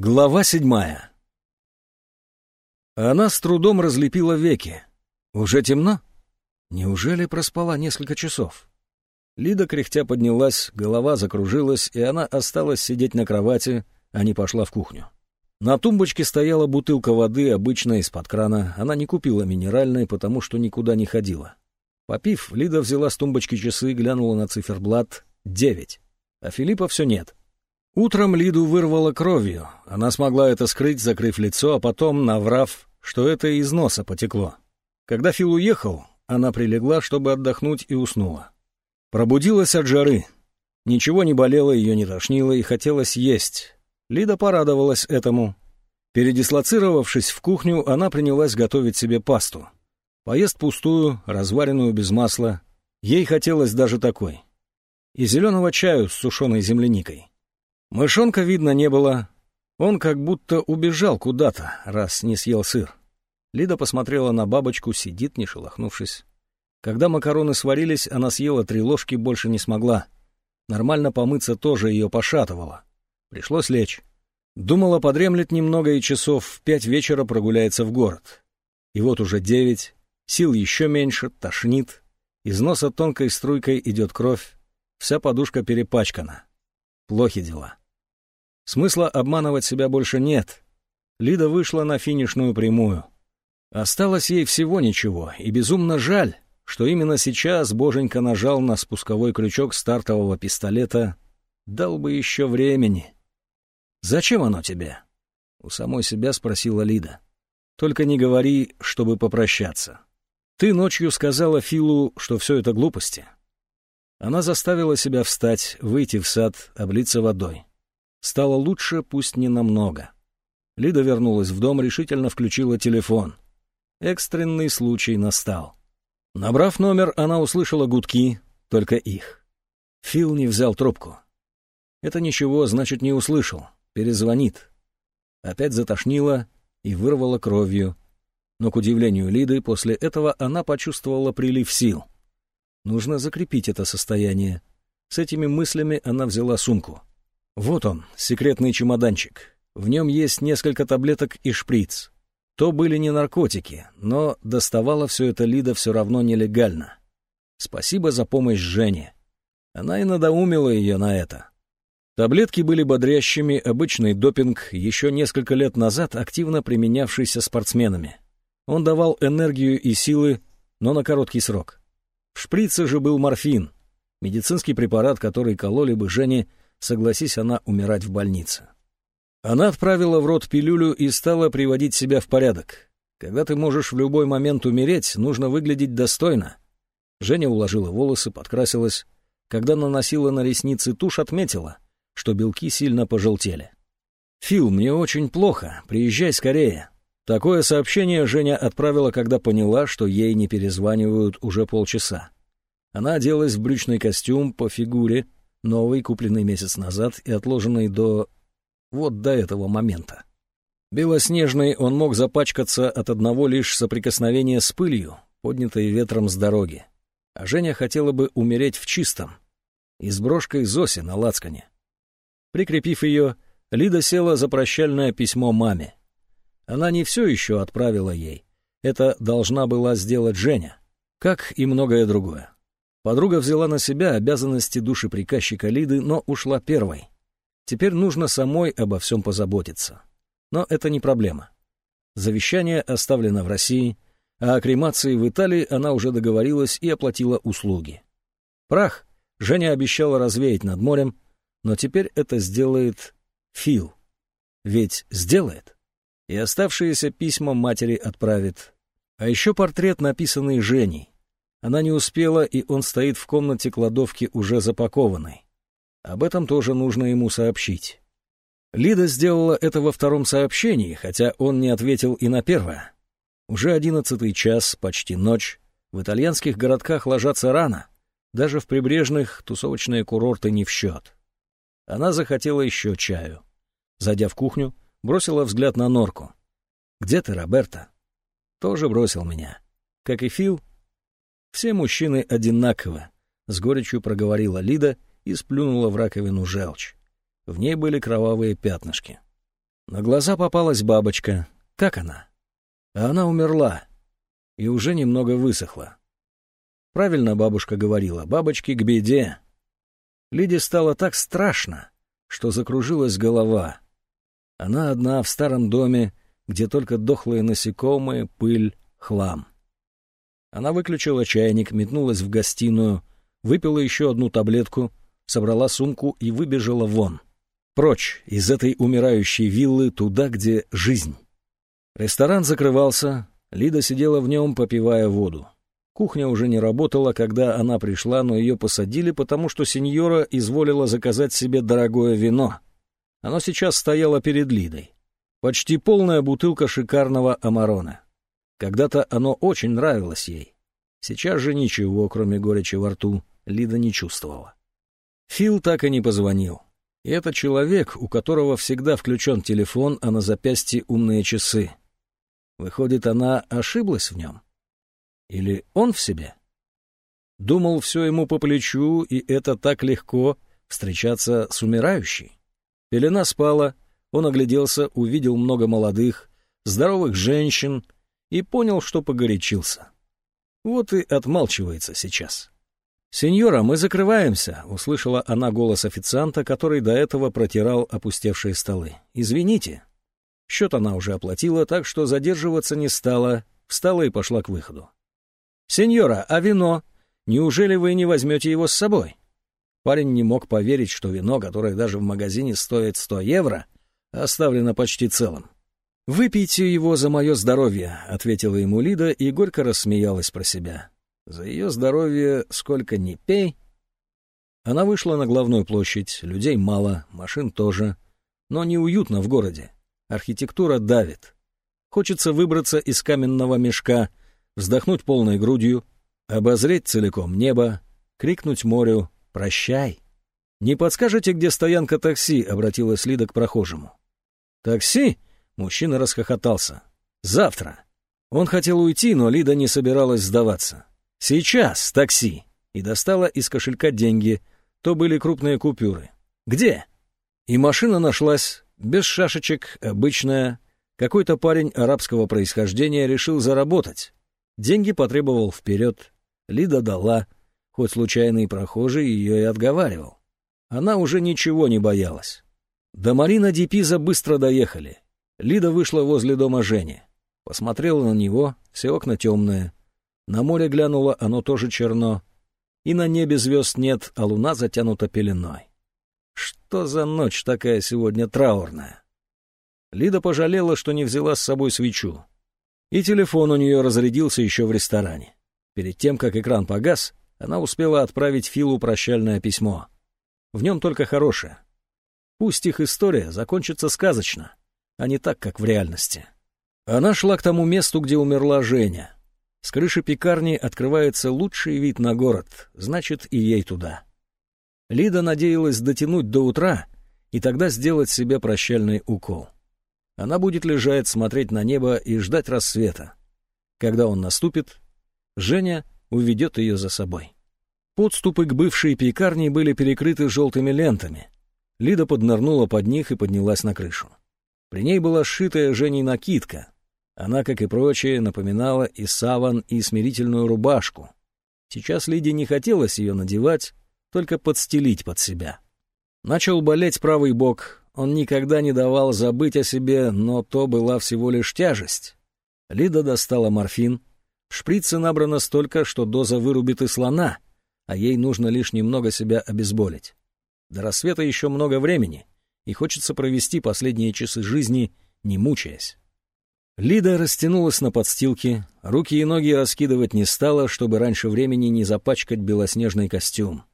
Глава седьмая. Она с трудом разлепила веки. Уже темно? Неужели проспала несколько часов? Лида кряхтя поднялась, голова закружилась, и она осталась сидеть на кровати, а не пошла в кухню. На тумбочке стояла бутылка воды, обычная, из-под крана. Она не купила минеральной, потому что никуда не ходила. Попив, Лида взяла с тумбочки часы, глянула на циферблат — девять. А Филиппа все нет. Утром Лиду вырвало кровью. Она смогла это скрыть, закрыв лицо, а потом наврав, что это из носа потекло. Когда Фил уехал, она прилегла, чтобы отдохнуть, и уснула. Пробудилась от жары. Ничего не болело, ее не тошнило, и хотелось есть. Лида порадовалась этому. Передислоцировавшись в кухню, она принялась готовить себе пасту. Поест пустую, разваренную без масла. Ей хотелось даже такой. И зеленого чаю с сушеной земляникой. Мышонка видно не было. Он как будто убежал куда-то, раз не съел сыр. Лида посмотрела на бабочку, сидит, не шелохнувшись. Когда макароны сварились, она съела три ложки, больше не смогла. Нормально помыться тоже ее пошатывало. Пришлось лечь. Думала, подремлет немного и часов в пять вечера прогуляется в город. И вот уже девять, сил еще меньше, тошнит. Из носа тонкой струйкой идет кровь, вся подушка перепачкана. Плохи дела. Смысла обманывать себя больше нет. Лида вышла на финишную прямую. Осталось ей всего ничего, и безумно жаль, что именно сейчас Боженька нажал на спусковой крючок стартового пистолета. Дал бы еще времени. «Зачем оно тебе?» — у самой себя спросила Лида. «Только не говори, чтобы попрощаться. Ты ночью сказала Филу, что все это глупости». Она заставила себя встать, выйти в сад, облиться водой. Стало лучше, пусть не намного. Лида вернулась в дом, решительно включила телефон. Экстренный случай настал. Набрав номер, она услышала гудки, только их. Фил не взял трубку. Это ничего, значит, не услышал. Перезвонит. Опять затошнило и вырвало кровью. Но, к удивлению Лиды, после этого она почувствовала прилив сил. Нужно закрепить это состояние. С этими мыслями она взяла сумку. Вот он, секретный чемоданчик. В нем есть несколько таблеток и шприц. То были не наркотики, но доставала все это Лида все равно нелегально. Спасибо за помощь Жене. Она и надоумила ее на это. Таблетки были бодрящими, обычный допинг, еще несколько лет назад активно применявшийся спортсменами. Он давал энергию и силы, но на короткий срок. В шприце же был морфин, медицинский препарат, который кололи бы Жене согласись она умирать в больнице. Она отправила в рот пилюлю и стала приводить себя в порядок. Когда ты можешь в любой момент умереть, нужно выглядеть достойно. Женя уложила волосы, подкрасилась. Когда наносила на ресницы тушь, отметила, что белки сильно пожелтели. «Фил, мне очень плохо, приезжай скорее». Такое сообщение Женя отправила, когда поняла, что ей не перезванивают уже полчаса. Она оделась в брючный костюм по фигуре, новый, купленный месяц назад и отложенный до... вот до этого момента. Белоснежный он мог запачкаться от одного лишь соприкосновения с пылью, поднятой ветром с дороги. А Женя хотела бы умереть в чистом, и с брошкой Зоси на лацкане. Прикрепив ее, Лида села за прощальное письмо маме. Она не все еще отправила ей. Это должна была сделать Женя, как и многое другое. Подруга взяла на себя обязанности душеприказчика Лиды, но ушла первой. Теперь нужно самой обо всем позаботиться. Но это не проблема. Завещание оставлено в России, а о кремации в Италии она уже договорилась и оплатила услуги. Прах Женя обещала развеять над морем, но теперь это сделает Фил. Ведь сделает. И оставшиеся письма матери отправит. А еще портрет, написанный Женей. Она не успела, и он стоит в комнате кладовки уже запакованный. Об этом тоже нужно ему сообщить. Лида сделала это во втором сообщении, хотя он не ответил и на первое. Уже одиннадцатый час, почти ночь. В итальянских городках ложатся рано. Даже в прибрежных тусовочные курорты не в счет. Она захотела еще чаю. Зайдя в кухню, бросила взгляд на норку. «Где ты, Роберта?» «Тоже бросил меня. Как и Фил, «Все мужчины одинаковы», — с горечью проговорила Лида и сплюнула в раковину желчь. В ней были кровавые пятнышки. На глаза попалась бабочка. Как она? А она умерла и уже немного высохла. Правильно бабушка говорила, бабочки к беде. Лиде стало так страшно, что закружилась голова. Она одна в старом доме, где только дохлые насекомые, пыль, хлам. Она выключила чайник, метнулась в гостиную, выпила еще одну таблетку, собрала сумку и выбежала вон. Прочь из этой умирающей виллы туда, где жизнь. Ресторан закрывался, Лида сидела в нем, попивая воду. Кухня уже не работала, когда она пришла, но ее посадили, потому что сеньора изволила заказать себе дорогое вино. Оно сейчас стояло перед Лидой. Почти полная бутылка шикарного амарона. Когда-то оно очень нравилось ей. Сейчас же ничего, кроме горечи во рту, Лида не чувствовала. Фил так и не позвонил. И это человек, у которого всегда включен телефон, а на запястье умные часы. Выходит, она ошиблась в нем? Или он в себе? Думал, все ему по плечу, и это так легко встречаться с умирающей. Пелена спала, он огляделся, увидел много молодых, здоровых женщин и понял, что погорячился. Вот и отмалчивается сейчас. «Сеньора, мы закрываемся», — услышала она голос официанта, который до этого протирал опустевшие столы. «Извините». Счет она уже оплатила, так что задерживаться не стала, встала и пошла к выходу. «Сеньора, а вино? Неужели вы не возьмете его с собой?» Парень не мог поверить, что вино, которое даже в магазине стоит 100 евро, оставлено почти целым. «Выпейте его за мое здоровье», — ответила ему Лида и горько рассмеялась про себя. «За ее здоровье сколько ни пей». Она вышла на главную площадь, людей мало, машин тоже, но неуютно в городе. Архитектура давит. Хочется выбраться из каменного мешка, вздохнуть полной грудью, обозреть целиком небо, крикнуть морю «Прощай!». «Не подскажете, где стоянка такси?» — обратилась Лида к прохожему. «Такси?» — мужчина расхохотался. «Завтра». Он хотел уйти, но Лида не собиралась сдаваться. «Сейчас такси!» И достала из кошелька деньги. То были крупные купюры. «Где?» И машина нашлась, без шашечек, обычная. Какой-то парень арабского происхождения решил заработать. Деньги потребовал вперед. Лида дала, хоть случайный прохожий ее и отговаривал. Она уже ничего не боялась. До Марина Дипиза быстро доехали. Лида вышла возле дома Жени. Посмотрела на него, все окна темные. На море глянула, оно тоже черно. И на небе звезд нет, а луна затянута пеленой. Что за ночь такая сегодня траурная? Лида пожалела, что не взяла с собой свечу. И телефон у нее разрядился еще в ресторане. Перед тем, как экран погас, она успела отправить Филу прощальное письмо. В нем только хорошее. Пусть их история закончится сказочно, а не так, как в реальности. Она шла к тому месту, где умерла Женя. С крыши пекарни открывается лучший вид на город, значит, и ей туда. Лида надеялась дотянуть до утра и тогда сделать себе прощальный укол. Она будет лежать, смотреть на небо и ждать рассвета. Когда он наступит, Женя уведет ее за собой. Подступы к бывшей пекарне были перекрыты желтыми лентами. Лида поднырнула под них и поднялась на крышу. При ней была сшитая Женей накидка. Она, как и прочие, напоминала и саван, и смирительную рубашку. Сейчас Лиде не хотелось ее надевать, только подстелить под себя. Начал болеть правый бок, он никогда не давал забыть о себе, но то была всего лишь тяжесть. Лида достала морфин. В шприце набрано столько, что доза вырубит и слона, а ей нужно лишь немного себя обезболить. До рассвета еще много времени, и хочется провести последние часы жизни, не мучаясь. Лида растянулась на подстилке, руки и ноги раскидывать не стала, чтобы раньше времени не запачкать белоснежный костюм.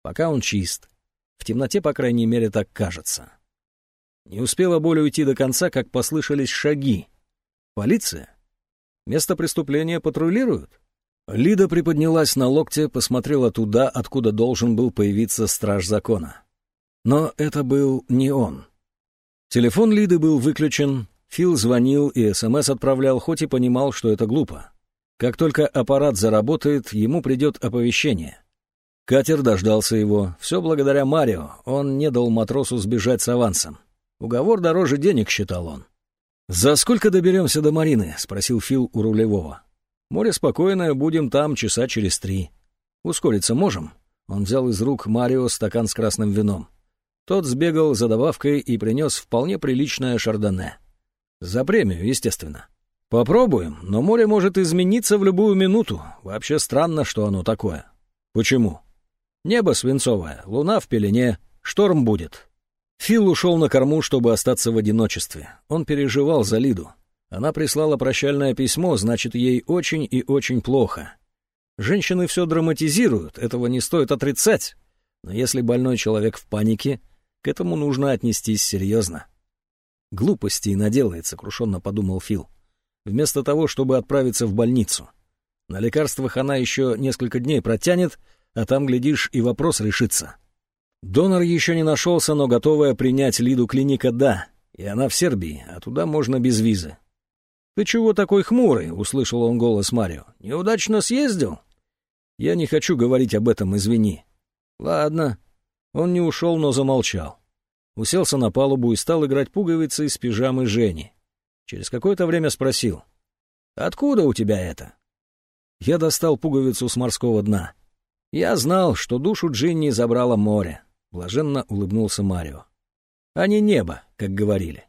Пока он чист. В темноте, по крайней мере, так кажется. Не успела боль уйти до конца, как послышались шаги. Полиция? Место преступления патрулируют? Лида приподнялась на локте, посмотрела туда, откуда должен был появиться страж закона. Но это был не он. Телефон Лиды был выключен, Фил звонил и СМС отправлял, хоть и понимал, что это глупо. Как только аппарат заработает, ему придет оповещение. Катер дождался его. Все благодаря Марио. Он не дал матросу сбежать с авансом. Уговор дороже денег, считал он. «За сколько доберемся до Марины?» — спросил Фил у рулевого. «Море спокойное, будем там часа через три. Ускориться можем?» Он взял из рук Марио стакан с красным вином. Тот сбегал за добавкой и принес вполне приличное шардоне. За премию, естественно. Попробуем, но море может измениться в любую минуту. Вообще странно, что оно такое. Почему? Небо свинцовое, луна в пелене, шторм будет. Фил ушел на корму, чтобы остаться в одиночестве. Он переживал за Лиду. Она прислала прощальное письмо, значит, ей очень и очень плохо. Женщины все драматизируют, этого не стоит отрицать. Но если больной человек в панике, к этому нужно отнестись серьезно. Глупостей наделает, сокрушенно подумал Фил. Вместо того, чтобы отправиться в больницу. На лекарствах она еще несколько дней протянет, а там, глядишь, и вопрос решится. Донор еще не нашелся, но готовая принять Лиду клиника «да», и она в Сербии, а туда можно без визы. «Ты чего такой хмурый?» — услышал он голос Марио. «Неудачно съездил?» «Я не хочу говорить об этом, извини». «Ладно». Он не ушел, но замолчал. Уселся на палубу и стал играть пуговицы из пижамы Жени. Через какое-то время спросил. «Откуда у тебя это?» Я достал пуговицу с морского дна. Я знал, что душу Джинни забрало море. — блаженно улыбнулся Марио. «А не небо, как говорили».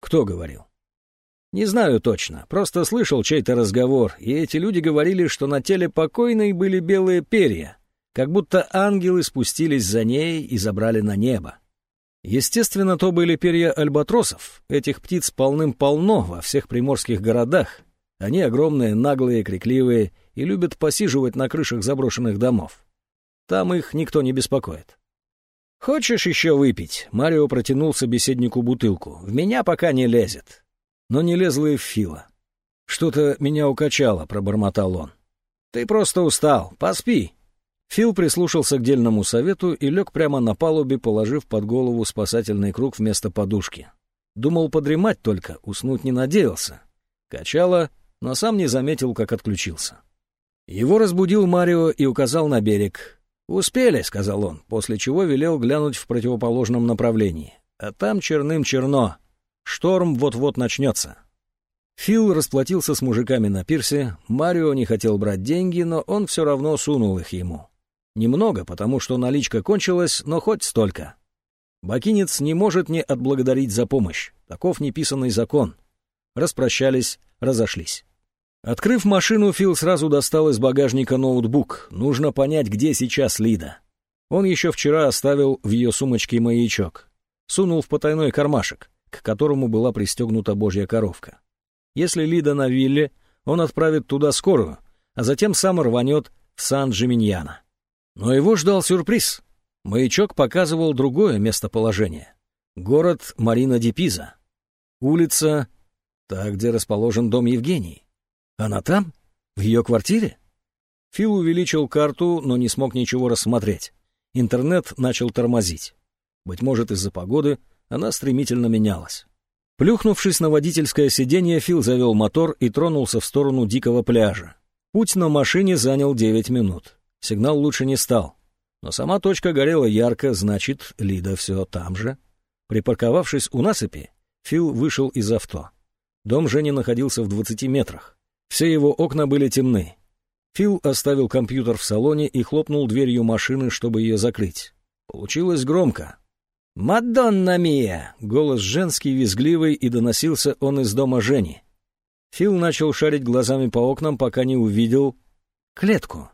«Кто говорил?» «Не знаю точно, просто слышал чей-то разговор, и эти люди говорили, что на теле покойной были белые перья, как будто ангелы спустились за ней и забрали на небо. Естественно, то были перья альбатросов, этих птиц полным-полно во всех приморских городах. Они огромные, наглые, крикливые и любят посиживать на крышах заброшенных домов. Там их никто не беспокоит. «Хочешь еще выпить?» — Марио протянул собеседнику бутылку. «В меня пока не лезет». Но не лезло и в Фила. «Что-то меня укачало», — пробормотал он. «Ты просто устал. Поспи». Фил прислушался к дельному совету и лег прямо на палубе, положив под голову спасательный круг вместо подушки. Думал подремать только, уснуть не надеялся. Качало, но сам не заметил, как отключился. Его разбудил Марио и указал на берег. «Успели», — сказал он, после чего велел глянуть в противоположном направлении. «А там черным черно. Шторм вот-вот начнется». Фил расплатился с мужиками на пирсе, Марио не хотел брать деньги, но он все равно сунул их ему. Немного, потому что наличка кончилась, но хоть столько. Бакинец не может не отблагодарить за помощь. Таков неписанный закон. Распрощались, разошлись. Открыв машину, Фил сразу достал из багажника ноутбук. Нужно понять, где сейчас Лида. Он еще вчера оставил в ее сумочке маячок. Сунул в потайной кармашек, к которому была пристегнута божья коровка. Если Лида на вилле, он отправит туда скорую, а затем сам рванет в Сан-Джиминьяно. Но его ждал сюрприз. Маячок показывал другое местоположение. Город Марина-Дипиза. Улица, та, где расположен дом Евгении. Она там? В ее квартире? Фил увеличил карту, но не смог ничего рассмотреть. Интернет начал тормозить. Быть может, из-за погоды она стремительно менялась. Плюхнувшись на водительское сиденье, Фил завел мотор и тронулся в сторону дикого пляжа. Путь на машине занял 9 минут. Сигнал лучше не стал. Но сама точка горела ярко, значит, Лида все там же. Припарковавшись у насыпи, Фил вышел из авто. Дом Жени находился в 20 метрах. Все его окна были темны. Фил оставил компьютер в салоне и хлопнул дверью машины, чтобы ее закрыть. Получилось громко. «Мадонна Мия!» — голос женский, визгливый, и доносился он из дома Жени. Фил начал шарить глазами по окнам, пока не увидел клетку.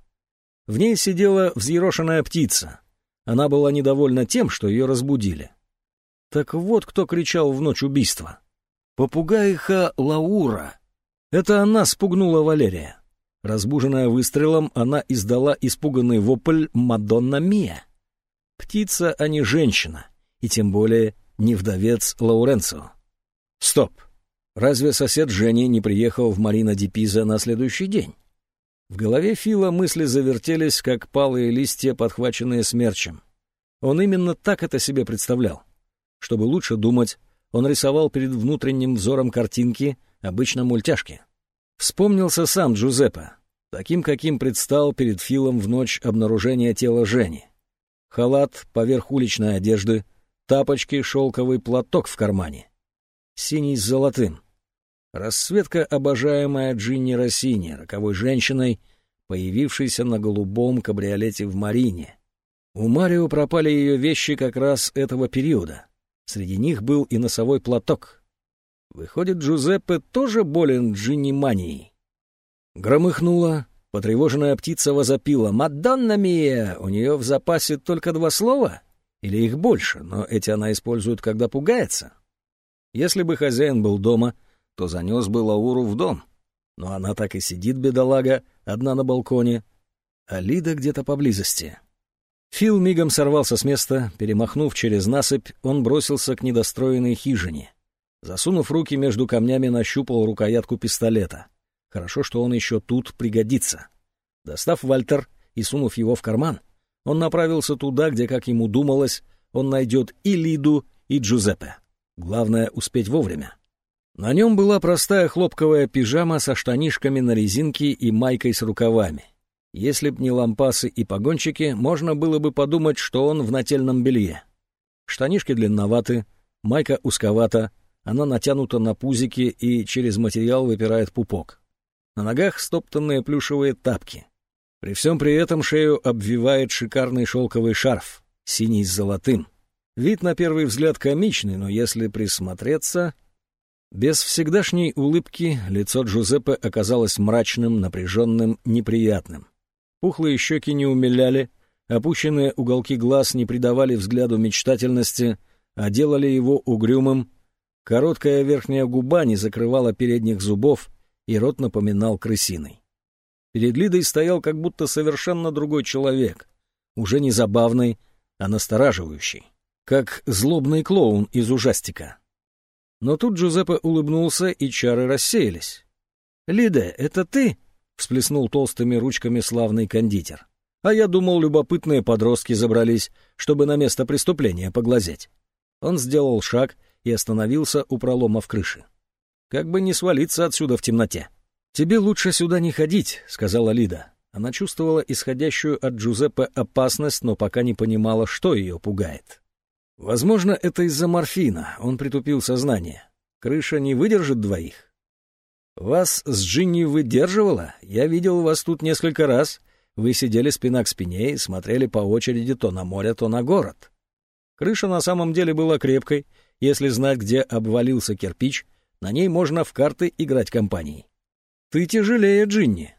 В ней сидела взъерошенная птица. Она была недовольна тем, что ее разбудили. Так вот кто кричал в ночь убийства. «Попугайха Лаура!» Это она спугнула Валерия. Разбуженная выстрелом, она издала испуганный вопль «Мадонна Мия». Птица, а не женщина, и тем более не вдовец Лауренцо. Стоп! Разве сосед Жени не приехал в Марина Дипиза на следующий день? В голове Фила мысли завертелись, как палые листья, подхваченные смерчем. Он именно так это себе представлял. Чтобы лучше думать, он рисовал перед внутренним взором картинки, обычно мультяшки. Вспомнился сам Джузеппе, таким, каким предстал перед Филом в ночь обнаружения тела Жени. Халат поверх уличной одежды, тапочки, шелковый платок в кармане. Синий с золотым. Расцветка, обожаемая Джинни Россини, роковой женщиной, появившейся на голубом кабриолете в Марине. У Марио пропали ее вещи как раз этого периода. Среди них был и носовой платок. Выходит, Джузеппе тоже болен джинни-манией. Громыхнула, потревоженная птица возопила. «Мадонна Мия! У нее в запасе только два слова? Или их больше, но эти она использует, когда пугается?» Если бы хозяин был дома, то занес бы Лауру в дом. Но она так и сидит, бедолага, одна на балконе, а Лида где-то поблизости. Фил мигом сорвался с места, перемахнув через насыпь, он бросился к недостроенной хижине. Засунув руки между камнями, нащупал рукоятку пистолета. Хорошо, что он еще тут пригодится. Достав Вальтер и сунув его в карман, он направился туда, где, как ему думалось, он найдет и Лиду, и Джузеппе. Главное — успеть вовремя. На нем была простая хлопковая пижама со штанишками на резинке и майкой с рукавами. Если б не лампасы и погончики, можно было бы подумать, что он в нательном белье. Штанишки длинноваты, майка узковата, она натянута на пузики и через материал выпирает пупок. На ногах стоптанные плюшевые тапки. При всем при этом шею обвивает шикарный шелковый шарф, синий с золотым. Вид на первый взгляд комичный, но если присмотреться... Без всегдашней улыбки лицо Джузеппе оказалось мрачным, напряженным, неприятным. Пухлые щеки не умиляли, опущенные уголки глаз не придавали взгляду мечтательности, а делали его угрюмым. Короткая верхняя губа не закрывала передних зубов, и рот напоминал крысиный. Перед Лидой стоял как будто совершенно другой человек, уже не забавный, а настораживающий, как злобный клоун из ужастика. Но тут Джузеппе улыбнулся, и чары рассеялись. «Лида, это ты?» — всплеснул толстыми ручками славный кондитер. «А я думал, любопытные подростки забрались, чтобы на место преступления поглазеть». Он сделал шаг и остановился у пролома в крыше. «Как бы не свалиться отсюда в темноте». «Тебе лучше сюда не ходить», — сказала Лида. Она чувствовала исходящую от Джузеппе опасность, но пока не понимала, что ее пугает. Возможно, это из-за морфина, он притупил сознание. Крыша не выдержит двоих. Вас с Джинни выдерживала? Я видел вас тут несколько раз. Вы сидели спина к спине и смотрели по очереди то на море, то на город. Крыша на самом деле была крепкой. Если знать, где обвалился кирпич, на ней можно в карты играть компанией. Ты тяжелее Джинни.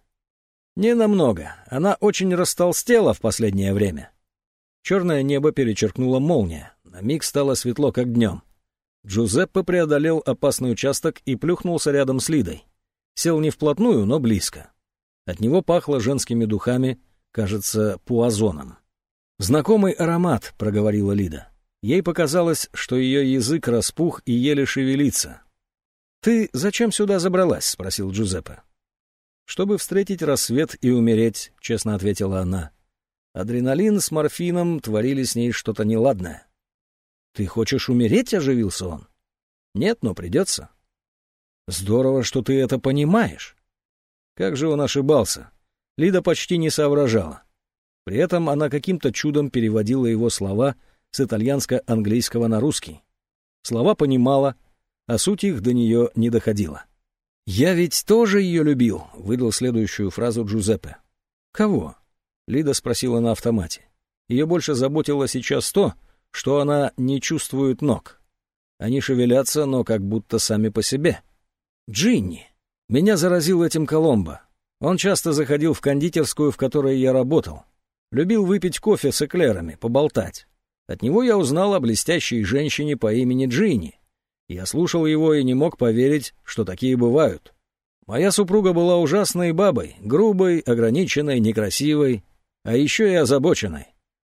Не намного. Она очень растолстела в последнее время. Черное небо перечеркнула молния. На миг стало светло, как днем. Джузеппе преодолел опасный участок и плюхнулся рядом с Лидой. Сел не вплотную, но близко. От него пахло женскими духами, кажется, пуазоном. «Знакомый аромат», — проговорила Лида. Ей показалось, что ее язык распух и еле шевелится. «Ты зачем сюда забралась?» — спросил Джузеппе. «Чтобы встретить рассвет и умереть», — честно ответила она. Адреналин с морфином творили с ней что-то неладное. «Ты хочешь умереть?» — оживился он. «Нет, но придется». «Здорово, что ты это понимаешь». Как же он ошибался. Лида почти не соображала. При этом она каким-то чудом переводила его слова с итальянско-английского на русский. Слова понимала, а суть их до нее не доходила. «Я ведь тоже ее любил», — выдал следующую фразу Джузеппе. «Кого?» — Лида спросила на автомате. Ее больше заботило сейчас то, что она не чувствует ног. Они шевелятся, но как будто сами по себе. Джинни. Меня заразил этим Коломбо. Он часто заходил в кондитерскую, в которой я работал. Любил выпить кофе с эклерами, поболтать. От него я узнал о блестящей женщине по имени Джинни. Я слушал его и не мог поверить, что такие бывают. Моя супруга была ужасной бабой, грубой, ограниченной, некрасивой, а еще и озабоченной.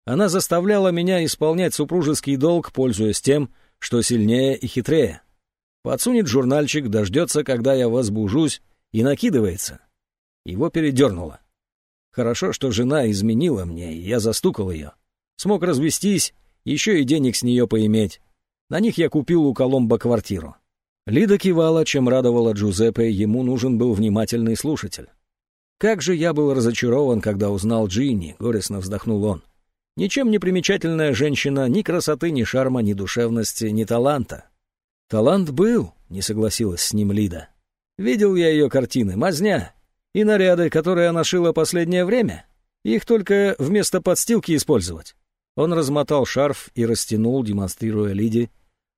Она заставляла меня исполнять супружеский долг, пользуясь тем, что сильнее и хитрее. Подсунет журнальчик, дождется, когда я возбужусь, и накидывается. Его передернуло. Хорошо, что жена изменила мне, и я застукал ее. Смог развестись, еще и денег с нее поиметь. На них я купил у Коломбо квартиру. Лида кивала, чем радовала Джузеппе, ему нужен был внимательный слушатель. «Как же я был разочарован, когда узнал Джинни», — горестно вздохнул он. Ничем не примечательная женщина, ни красоты, ни шарма, ни душевности, ни таланта. Талант был, не согласилась с ним Лида. Видел я ее картины, мазня. И наряды, которые она шила последнее время. Их только вместо подстилки использовать. Он размотал шарф и растянул, демонстрируя Лиде.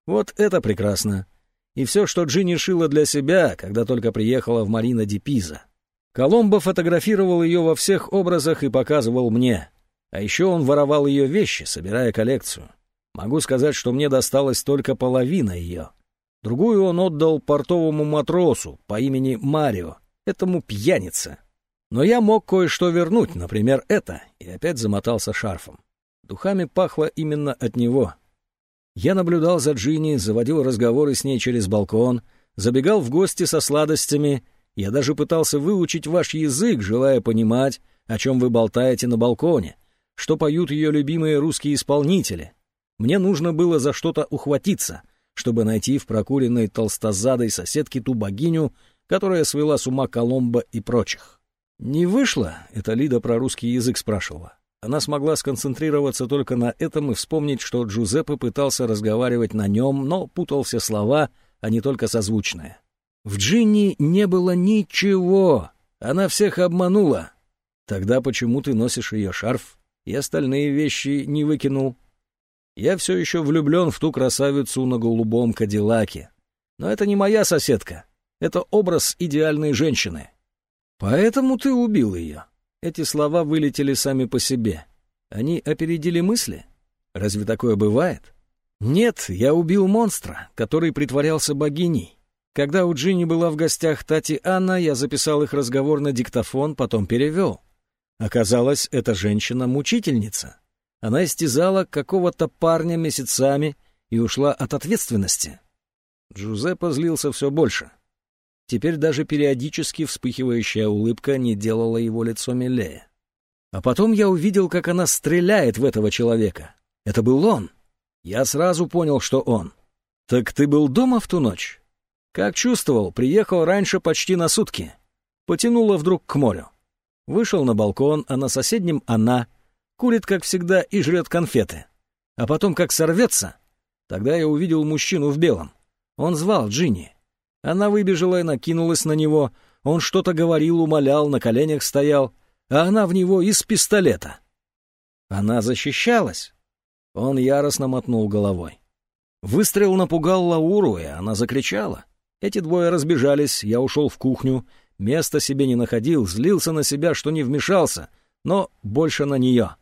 Вот это прекрасно. И все, что Джинни шила для себя, когда только приехала в Марина Ди Пиза. Коломбо фотографировал ее во всех образах и показывал мне. А еще он воровал ее вещи, собирая коллекцию. Могу сказать, что мне досталась только половина ее. Другую он отдал портовому матросу по имени Марио, этому пьянице. Но я мог кое-что вернуть, например, это, и опять замотался шарфом. Духами пахло именно от него. Я наблюдал за Джинни, заводил разговоры с ней через балкон, забегал в гости со сладостями. Я даже пытался выучить ваш язык, желая понимать, о чем вы болтаете на балконе, что поют ее любимые русские исполнители. Мне нужно было за что-то ухватиться, чтобы найти в прокуренной толстозадой соседке ту богиню, которая свела с ума Коломбо и прочих. «Не вышло?» — это Лида про русский язык спрашивала. Она смогла сконцентрироваться только на этом и вспомнить, что Джузеппе пытался разговаривать на нем, но путал все слова, а не только созвучные. В Джинни не было ничего. Она всех обманула. Тогда почему ты носишь ее шарф и остальные вещи не выкинул? Я все еще влюблен в ту красавицу на голубом кадиллаке. Но это не моя соседка. Это образ идеальной женщины. Поэтому ты убил ее. Эти слова вылетели сами по себе. Они опередили мысли? Разве такое бывает? Нет, я убил монстра, который притворялся богиней. Когда у Джинни была в гостях Тати Анна, я записал их разговор на диктофон, потом перевел. Оказалось, эта женщина-мучительница. Она истязала какого-то парня месяцами и ушла от ответственности. Джузеппе злился все больше. Теперь даже периодически вспыхивающая улыбка не делала его лицо милее. А потом я увидел, как она стреляет в этого человека. Это был он. Я сразу понял, что он. «Так ты был дома в ту ночь?» «Как чувствовал, приехал раньше почти на сутки. Потянуло вдруг к морю. Вышел на балкон, а на соседнем она. Курит, как всегда, и жрет конфеты. А потом, как сорвется, тогда я увидел мужчину в белом. Он звал Джинни. Она выбежала и накинулась на него. Он что-то говорил, умолял, на коленях стоял, а она в него из пистолета. Она защищалась. Он яростно мотнул головой. Выстрел напугал Лауру, и она закричала. Эти двое разбежались, я ушел в кухню, места себе не находил, злился на себя, что не вмешался, но больше на нее.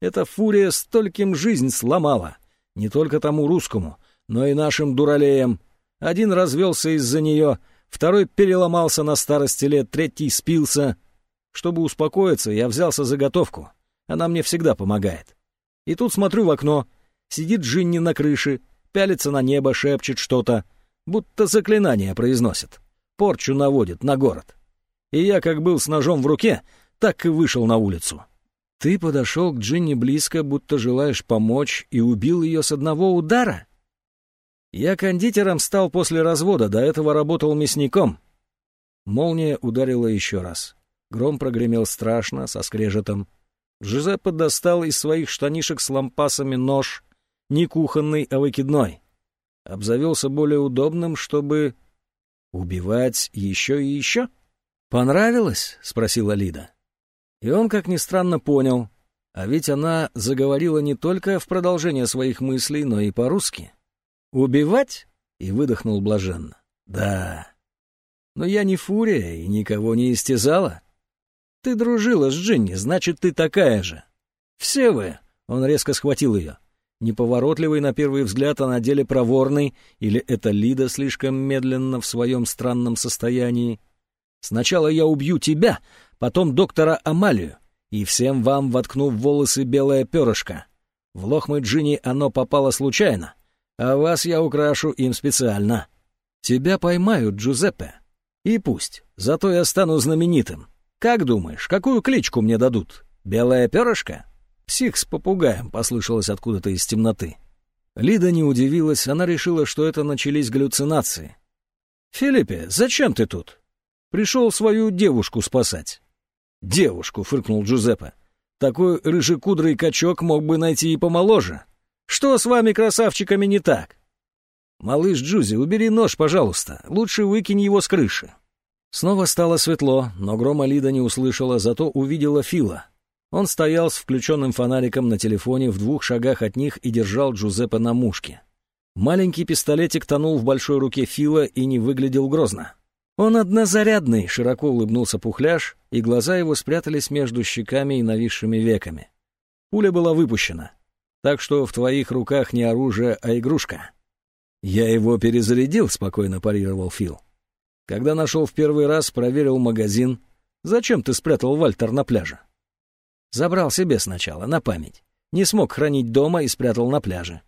Эта фурия стольким жизнь сломала, не только тому русскому, но и нашим дуралеям, один развелся из-за нее, второй переломался на старости лет, третий спился. Чтобы успокоиться, я взялся за готовку. Она мне всегда помогает. И тут смотрю в окно. Сидит Джинни на крыше, пялится на небо, шепчет что-то, будто заклинание произносит. Порчу наводит на город. И я, как был с ножом в руке, так и вышел на улицу. Ты подошел к Джинни близко, будто желаешь помочь, и убил ее с одного удара? Я кондитером стал после развода, до этого работал мясником. Молния ударила еще раз. Гром прогремел страшно, со скрежетом. Джузеппе достал из своих штанишек с лампасами нож, не кухонный, а выкидной. Обзавелся более удобным, чтобы убивать еще и еще. «Понравилось?» — спросила Лида. И он, как ни странно, понял. А ведь она заговорила не только в продолжение своих мыслей, но и по-русски. «Убивать?» — и выдохнул блаженно. «Да. Но я не фурия и никого не истязала. Ты дружила с Джинни, значит, ты такая же. Все вы!» — он резко схватил ее. Неповоротливый на первый взгляд, а на деле проворный, или это Лида слишком медленно в своем странном состоянии. «Сначала я убью тебя, потом доктора Амалию, и всем вам воткну в волосы белое перышко. В лохмы Джинни оно попало случайно, а вас я украшу им специально. Тебя поймают, Джузеппе. И пусть, зато я стану знаменитым. Как думаешь, какую кличку мне дадут? Белое перышко? Псих с попугаем, послышалось откуда-то из темноты. Лида не удивилась, она решила, что это начались галлюцинации. «Филиппе, зачем ты тут?» «Пришел свою девушку спасать». «Девушку», — фыркнул Джузеппе. Такой рыжекудрый качок мог бы найти и помоложе. Что с вами, красавчиками, не так? Малыш Джузи, убери нож, пожалуйста. Лучше выкинь его с крыши. Снова стало светло, но грома Лида не услышала, зато увидела Фила. Он стоял с включенным фонариком на телефоне в двух шагах от них и держал Джузеппе на мушке. Маленький пистолетик тонул в большой руке Фила и не выглядел грозно. «Он однозарядный», — широко улыбнулся Пухляш, и глаза его спрятались между щеками и нависшими веками. Пуля была выпущена, так что в твоих руках не оружие, а игрушка. «Я его перезарядил», — спокойно парировал Фил. «Когда нашел в первый раз, проверил магазин. Зачем ты спрятал Вальтер на пляже?» «Забрал себе сначала, на память. Не смог хранить дома и спрятал на пляже».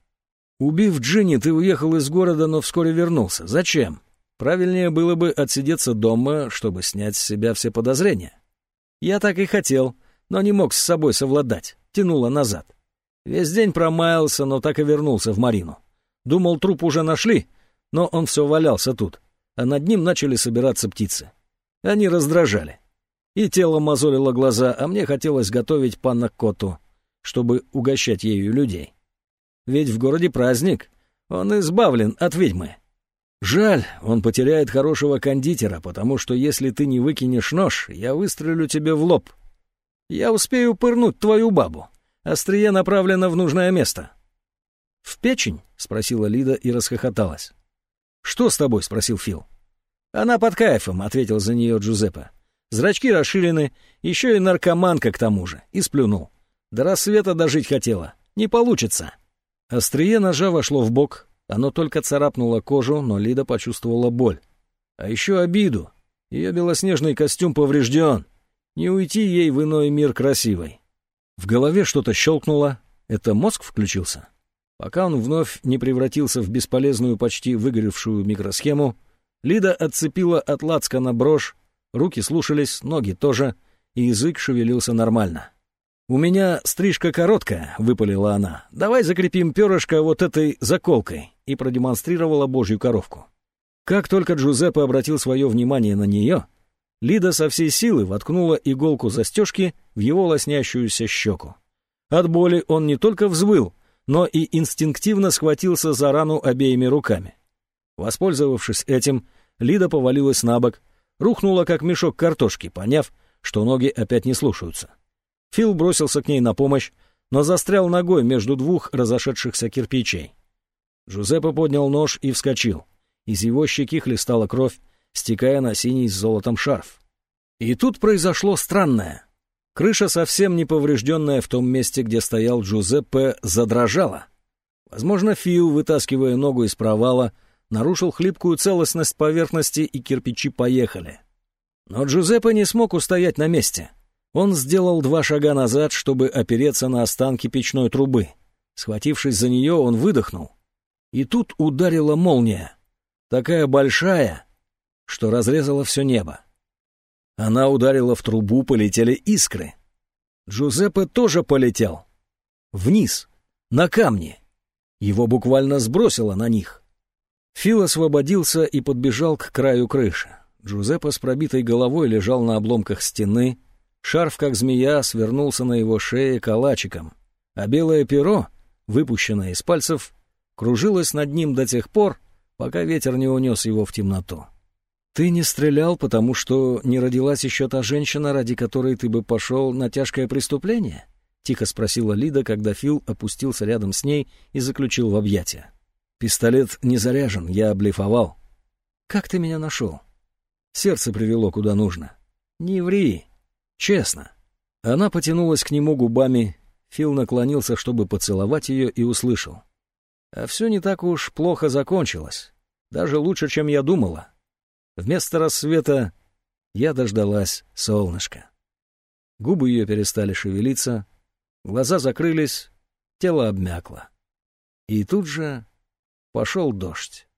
«Убив Джинни, ты уехал из города, но вскоре вернулся. Зачем?» Правильнее было бы отсидеться дома, чтобы снять с себя все подозрения. Я так и хотел, но не мог с собой совладать, тянуло назад. Весь день промаялся, но так и вернулся в Марину. Думал, труп уже нашли, но он все валялся тут, а над ним начали собираться птицы. Они раздражали. И тело мозолило глаза, а мне хотелось готовить панна Коту, чтобы угощать ею людей. Ведь в городе праздник, он избавлен от ведьмы. Жаль, он потеряет хорошего кондитера, потому что если ты не выкинешь нож, я выстрелю тебе в лоб. Я успею пырнуть твою бабу. Острие направлено в нужное место. «В печень?» — спросила Лида и расхохоталась. «Что с тобой?» — спросил Фил. «Она под кайфом», — ответил за нее Джузеппе. «Зрачки расширены, еще и наркоманка к тому же». И сплюнул. «До рассвета дожить хотела. Не получится». Острие ножа вошло в бок, оно только царапнуло кожу, но Лида почувствовала боль. А еще обиду. Ее белоснежный костюм поврежден. Не уйти ей в иной мир красивой. В голове что-то щелкнуло. Это мозг включился? Пока он вновь не превратился в бесполезную, почти выгоревшую микросхему, Лида отцепила от лацкана брошь, руки слушались, ноги тоже, и язык шевелился нормально. «У меня стрижка короткая», — выпалила она. «Давай закрепим перышко вот этой заколкой», и продемонстрировала божью коровку. Как только Джузеппе обратил свое внимание на нее, Лида со всей силы воткнула иголку застежки в его лоснящуюся щеку. От боли он не только взвыл, но и инстинктивно схватился за рану обеими руками. Воспользовавшись этим, Лида повалилась на бок, рухнула как мешок картошки, поняв, что ноги опять не слушаются. Фил бросился к ней на помощь, но застрял ногой между двух разошедшихся кирпичей. Жузеппе поднял нож и вскочил. Из его щеки хлестала кровь, стекая на синий с золотом шарф. И тут произошло странное. Крыша, совсем не поврежденная в том месте, где стоял Джузеппе, задрожала. Возможно, Фил, вытаскивая ногу из провала, нарушил хлипкую целостность поверхности, и кирпичи поехали. Но Джузеппе не смог устоять на месте — он сделал два шага назад, чтобы опереться на останки печной трубы. Схватившись за нее, он выдохнул. И тут ударила молния. Такая большая, что разрезала все небо. Она ударила в трубу, полетели искры. Джузеппе тоже полетел. Вниз, на камни. Его буквально сбросило на них. Фил освободился и подбежал к краю крыши. Джузеппе с пробитой головой лежал на обломках стены, Шарф, как змея, свернулся на его шее калачиком, а белое перо, выпущенное из пальцев, кружилось над ним до тех пор, пока ветер не унес его в темноту. «Ты не стрелял, потому что не родилась еще та женщина, ради которой ты бы пошел на тяжкое преступление?» — тихо спросила Лида, когда Фил опустился рядом с ней и заключил в объятия. «Пистолет не заряжен, я облифовал». «Как ты меня нашел?» «Сердце привело куда нужно». «Не ври, Честно. Она потянулась к нему губами, Фил наклонился, чтобы поцеловать ее, и услышал. А все не так уж плохо закончилось. Даже лучше, чем я думала. Вместо рассвета я дождалась солнышка. Губы ее перестали шевелиться, глаза закрылись, тело обмякло. И тут же пошел дождь.